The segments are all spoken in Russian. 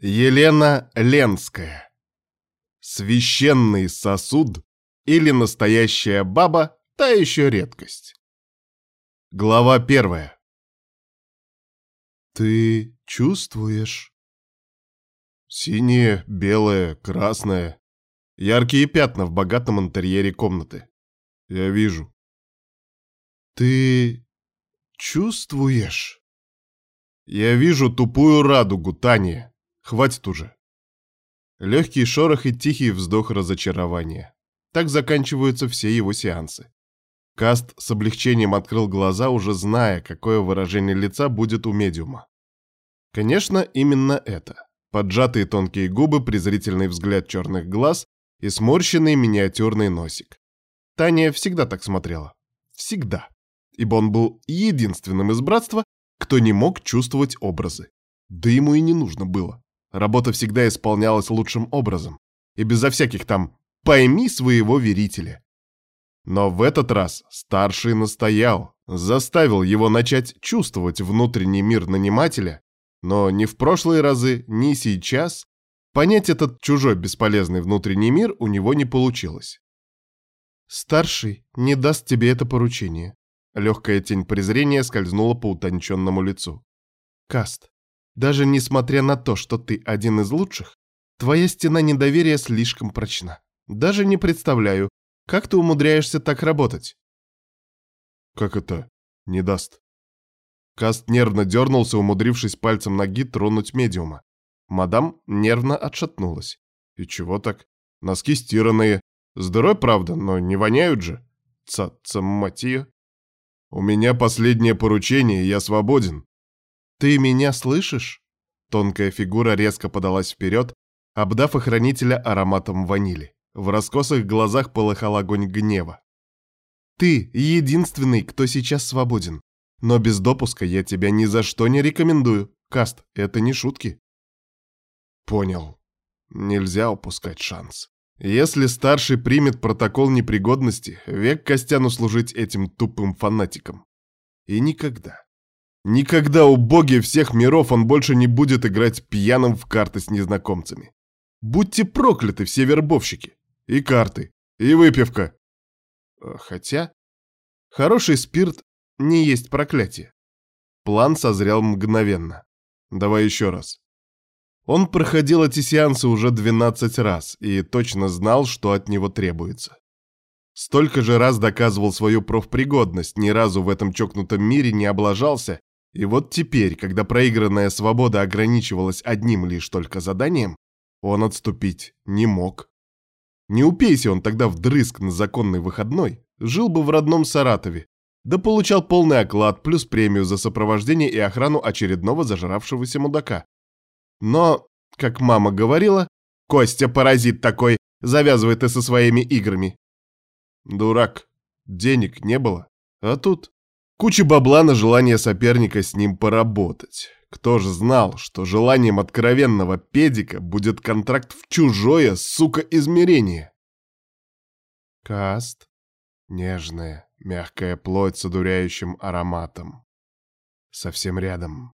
Елена Ленская. Священный сосуд или настоящая баба – та еще редкость. Глава первая. Ты чувствуешь? Синее, белое, красное. Яркие пятна в богатом интерьере комнаты. Я вижу. Ты чувствуешь? Я вижу тупую радугу, Таня. Хватит уже. Легкий шорох и тихий вздох разочарования. Так заканчиваются все его сеансы. Каст с облегчением открыл глаза, уже зная, какое выражение лица будет у медиума. Конечно, именно это. Поджатые тонкие губы, презрительный взгляд черных глаз и сморщенный миниатюрный носик. Таня всегда так смотрела. Всегда. Ибо он был единственным из братства, кто не мог чувствовать образы. Да ему и не нужно было. Работа всегда исполнялась лучшим образом. И безо всяких там «пойми своего верителя». Но в этот раз старший настоял, заставил его начать чувствовать внутренний мир нанимателя, но ни в прошлые разы, ни сейчас понять этот чужой бесполезный внутренний мир у него не получилось. «Старший не даст тебе это поручение». Легкая тень презрения скользнула по утонченному лицу. «Каст, даже несмотря на то, что ты один из лучших, твоя стена недоверия слишком прочна. Даже не представляю, как ты умудряешься так работать. Как это не даст? Каст нервно дернулся, умудрившись пальцем ноги тронуть медиума. Мадам нервно отшатнулась. И чего так? Носки стиранные. Здоровь, правда, но не воняют же. Ца-ца, мать ее. У меня последнее поручение, я свободен. «Ты меня слышишь?» Тонкая фигура резко подалась вперед, обдав охранителя ароматом ванили. В раскосых глазах полыхал огонь гнева. «Ты единственный, кто сейчас свободен. Но без допуска я тебя ни за что не рекомендую. Каст, это не шутки». «Понял. Нельзя упускать шанс. Если старший примет протокол непригодности, век Костяну служить этим тупым фанатикам. И никогда, Никогда у боги всех миров он больше не будет играть пьяным в карты с незнакомцами. Будьте прокляты все вербовщики. И карты, и выпивка. Э, хотя, хороший спирт не есть проклятие. План созрел мгновенно. Давай еще раз. Он проходил эти сеансы уже 12 раз и точно знал, что от него требуется. Столько же раз доказывал свою профпригодность, ни разу в этом чокнутом мире не облажался и вот теперь, когда проигранная свобода ограничивалась одним лишь только заданием, он отступить не мог. Не упейся он тогда вдрызг на законный выходной, жил бы в родном Саратове, да получал полный оклад плюс премию за сопровождение и охрану очередного зажравшегося мудака. Но, как мама говорила, «Костя, паразит такой, завязывай ты со своими играми». Дурак, денег не было, а тут Куча бабла на желание соперника с ним поработать. Кто же знал, что желанием откровенного педика будет контракт в чужое, сука, измерение? Каст. Нежная, мягкая плоть с одуряющим ароматом. Совсем рядом.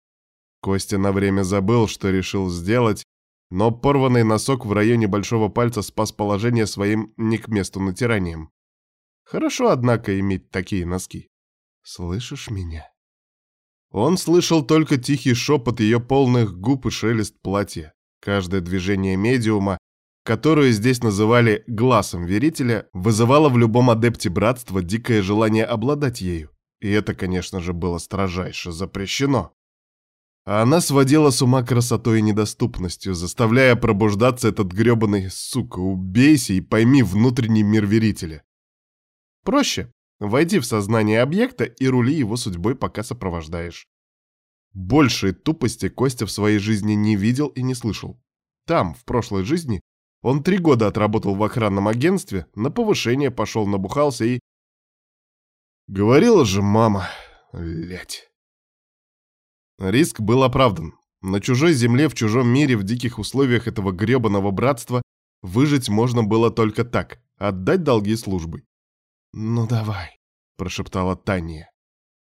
Костя на время забыл, что решил сделать, но порванный носок в районе большого пальца спас положение своим не к месту натиранием. Хорошо, однако, иметь такие носки. Слышишь меня?» Он слышал только тихий шепот ее полных губ и шелест платья. Каждое движение медиума, которое здесь называли «глазом верителя», вызывало в любом адепте братства дикое желание обладать ею. И это, конечно же, было строжайше запрещено. А она сводила с ума красотой и недоступностью, заставляя пробуждаться этот грёбаный «сука, убейся и пойми внутренний мир верителя». Проще. Войди в сознание объекта и рули его судьбой, пока сопровождаешь. Большей тупости Костя в своей жизни не видел и не слышал. Там, в прошлой жизни, он три года отработал в охранном агентстве, на повышение пошел, набухался и... Говорила же мама, лять. Риск был оправдан. На чужой земле, в чужом мире, в диких условиях этого гребаного братства выжить можно было только так — отдать долги службы. «Ну давай», — прошептала Таня.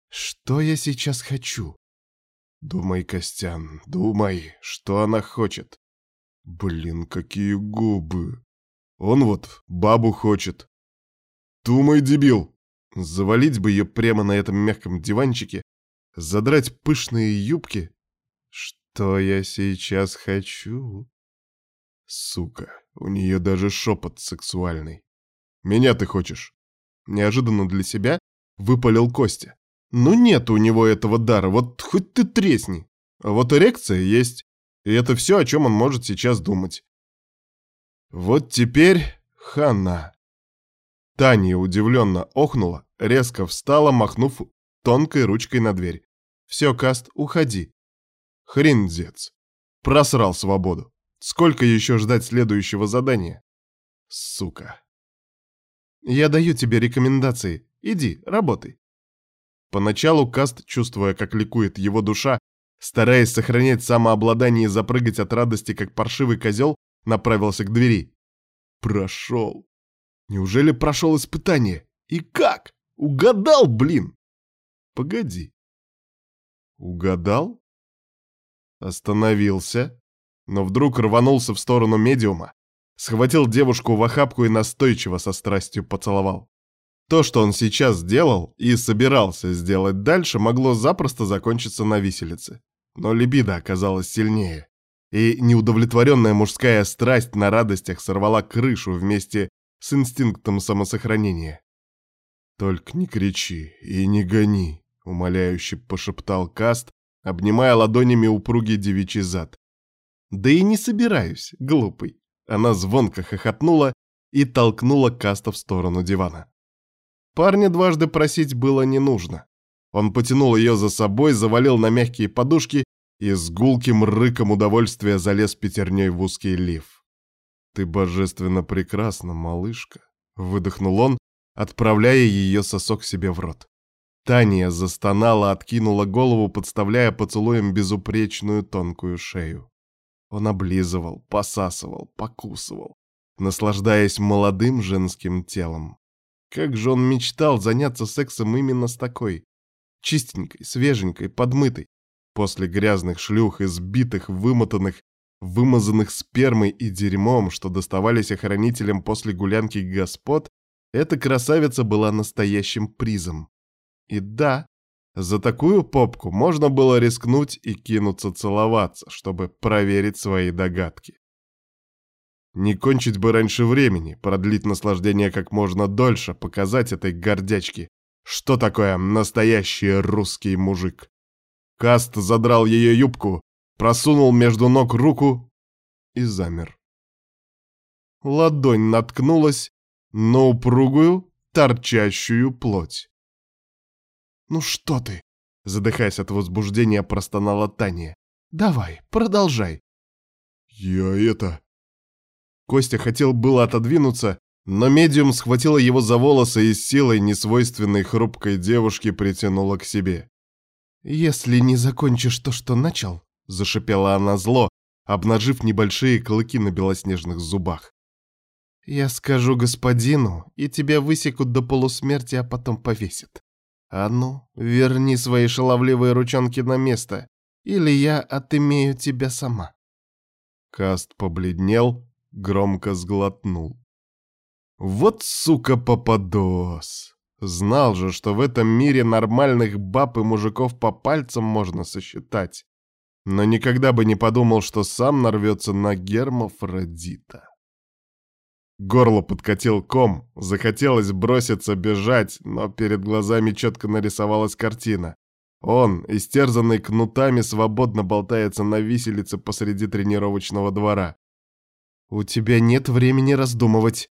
«Что я сейчас хочу?» Думай, Костян, думай, что она хочет. Блин, какие губы. Он вот бабу хочет. Думай, дебил. Завалить бы ее прямо на этом мягком диванчике, задрать пышные юбки. Что я сейчас хочу? Сука, у нее даже шепот сексуальный. Меня ты хочешь? Неожиданно для себя выпалил Костя. Ну нет у него этого дара, вот хоть ты тресни. А вот эрекция есть, и это все, о чем он может сейчас думать. Вот теперь хана. Таня удивленно охнула, резко встала, махнув тонкой ручкой на дверь. «Все, Каст, уходи». Хриндец. Просрал свободу. Сколько еще ждать следующего задания? Сука. Я даю тебе рекомендации. Иди, работай. Поначалу Каст, чувствуя, как ликует его душа, стараясь сохранять самообладание и запрыгать от радости, как паршивый козел, направился к двери. Прошел. Неужели прошел испытание? И как? Угадал, блин! Погоди. Угадал? Остановился, но вдруг рванулся в сторону медиума, схватил девушку в охапку и настойчиво со страстью поцеловал. То, что он сейчас сделал и собирался сделать дальше, могло запросто закончиться на виселице. Но либидо оказалось сильнее, и неудовлетворенная мужская страсть на радостях сорвала крышу вместе с инстинктом самосохранения. «Только не кричи и не гони», — умоляюще пошептал Каст, обнимая ладонями упругий девичий зад. «Да и не собираюсь, глупый». Она звонко хохотнула и толкнула Каста в сторону дивана. Парня дважды просить было не нужно. Он потянул ее за собой, завалил на мягкие подушки и с гулким рыком удовольствия залез пятерней в узкий лиф. «Ты божественно прекрасна, малышка», — выдохнул он, отправляя ее сосок себе в рот. Таня застонала, откинула голову, подставляя поцелуем безупречную тонкую шею. Он облизывал, посасывал, покусывал, наслаждаясь молодым женским телом. Как же он мечтал заняться сексом именно с такой. Чистенькой, свеженькой, подмытой. После грязных шлюх, избитых, вымотанных, вымазанных спермой и дерьмом, что доставались охранителям после гулянки господ, эта красавица была настоящим призом. И да, за такую попку можно было рискнуть и кинуться целоваться, чтобы проверить свои догадки. Не кончить бы раньше времени, продлить наслаждение как можно дольше, показать этой гордячке, что такое настоящий русский мужик. Каст задрал ее юбку, просунул между ног руку и замер. Ладонь наткнулась на упругую, торчащую плоть. «Ну что ты?» — задыхаясь от возбуждения, простонала Таня. «Давай, продолжай». «Я это...» Костя хотел было отодвинуться, но медиум схватила его за волосы и с силой несвойственной хрупкой девушки притянула к себе. «Если не закончишь то, что начал», — зашипела она зло, обнажив небольшие клыки на белоснежных зубах. «Я скажу господину, и тебя высекут до полусмерти, а потом повесят. А ну, верни свои шаловливые ручонки на место, или я отымею тебя сама». Каст побледнел, громко сглотнул. Вот сука попадос. Знал же, что в этом мире нормальных баб и мужиков по пальцам можно сосчитать. Но никогда бы не подумал, что сам нарвется на гермафродита. Горло подкатил ком, захотелось броситься бежать, но перед глазами четко нарисовалась картина. Он, истерзанный кнутами, свободно болтается на виселице посреди тренировочного двора. «У тебя нет времени раздумывать».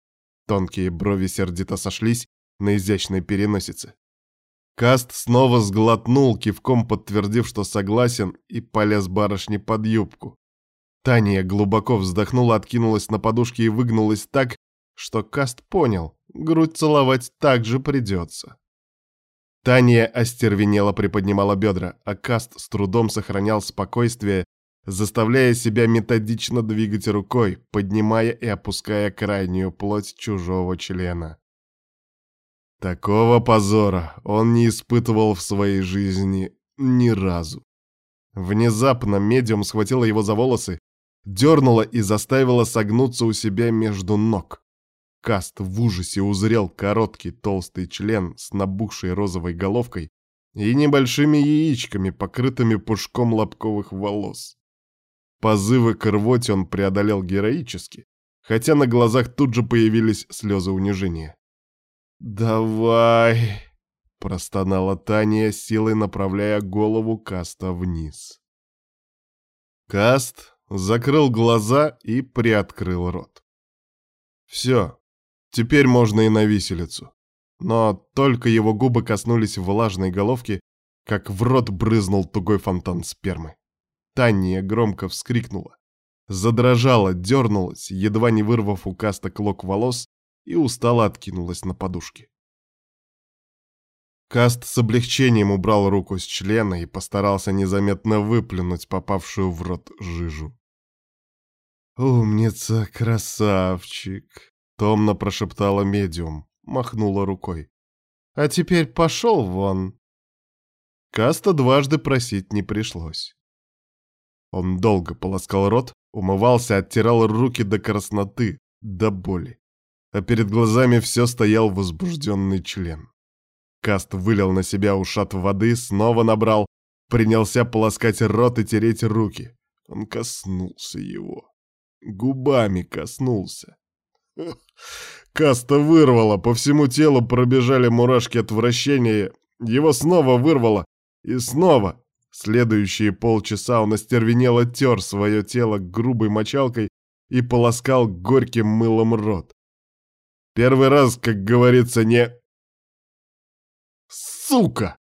Тонкие брови сердито сошлись на изящной переносице. Каст снова сглотнул, кивком подтвердив, что согласен, и полез барышне под юбку. Таня глубоко вздохнула, откинулась на подушке и выгнулась так, что Каст понял, грудь целовать также придется. Таня остервенело приподнимала бедра, а Каст с трудом сохранял спокойствие заставляя себя методично двигать рукой, поднимая и опуская крайнюю плоть чужого члена. Такого позора он не испытывал в своей жизни ни разу. Внезапно медиум схватила его за волосы, дернула и заставила согнуться у себя между ног. Каст в ужасе узрел короткий толстый член с набухшей розовой головкой и небольшими яичками, покрытыми пушком лобковых волос. Позывы к рвоте он преодолел героически, хотя на глазах тут же появились слезы унижения. «Давай!» — простонала Таня, силой направляя голову Каста вниз. Каст закрыл глаза и приоткрыл рот. Все, теперь можно и на виселицу. Но только его губы коснулись влажной головки, как в рот брызнул тугой фонтан спермы. Таня громко вскрикнула, задрожала, дернулась, едва не вырвав у Каста клок волос, и устало откинулась на подушке. Каст с облегчением убрал руку с члена и постарался незаметно выплюнуть попавшую в рот жижу. «Умница, красавчик!» — томно прошептала медиум, махнула рукой. «А теперь пошел вон!» Каста дважды просить не пришлось. Он долго полоскал рот, умывался, оттирал руки до красноты, до боли. А перед глазами все стоял возбужденный член. Каст вылил на себя ушат воды, снова набрал, принялся полоскать рот и тереть руки. Он коснулся его губами коснулся. Каста вырвало, по всему телу пробежали мурашки отвращения. Его снова вырвало. И снова. Следующие полчаса он остервенело тер свое тело грубой мочалкой и полоскал горьким мылом рот. Первый раз, как говорится, не... Сука!